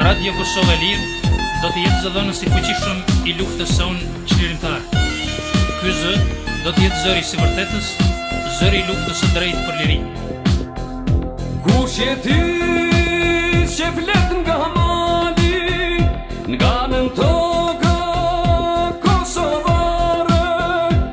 Radio Kosova e Lirë do të jetë zëdhënës i fuqishëm i luftës sonë çlirimtare. Ky zë do të jetë zëri i së vërtetës, zëri i luftës së drejtë për lirinë. Kush je ti që flet nga mali, nga në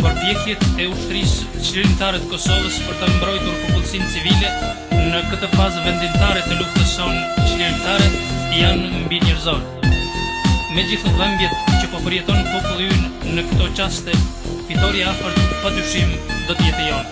Përpjekjet e Ushtrisë Çlirimtare të Kosovës për ta mbrojtur popullsinë civile në këtë fazë vendimtare të luftës sonë çlirimtare janë mbinjerëzore. Me gjithë dhëmbjet që po përjeton populli ynë në këto çaste, fitorja e afërt padyshim do të jetë e jonë.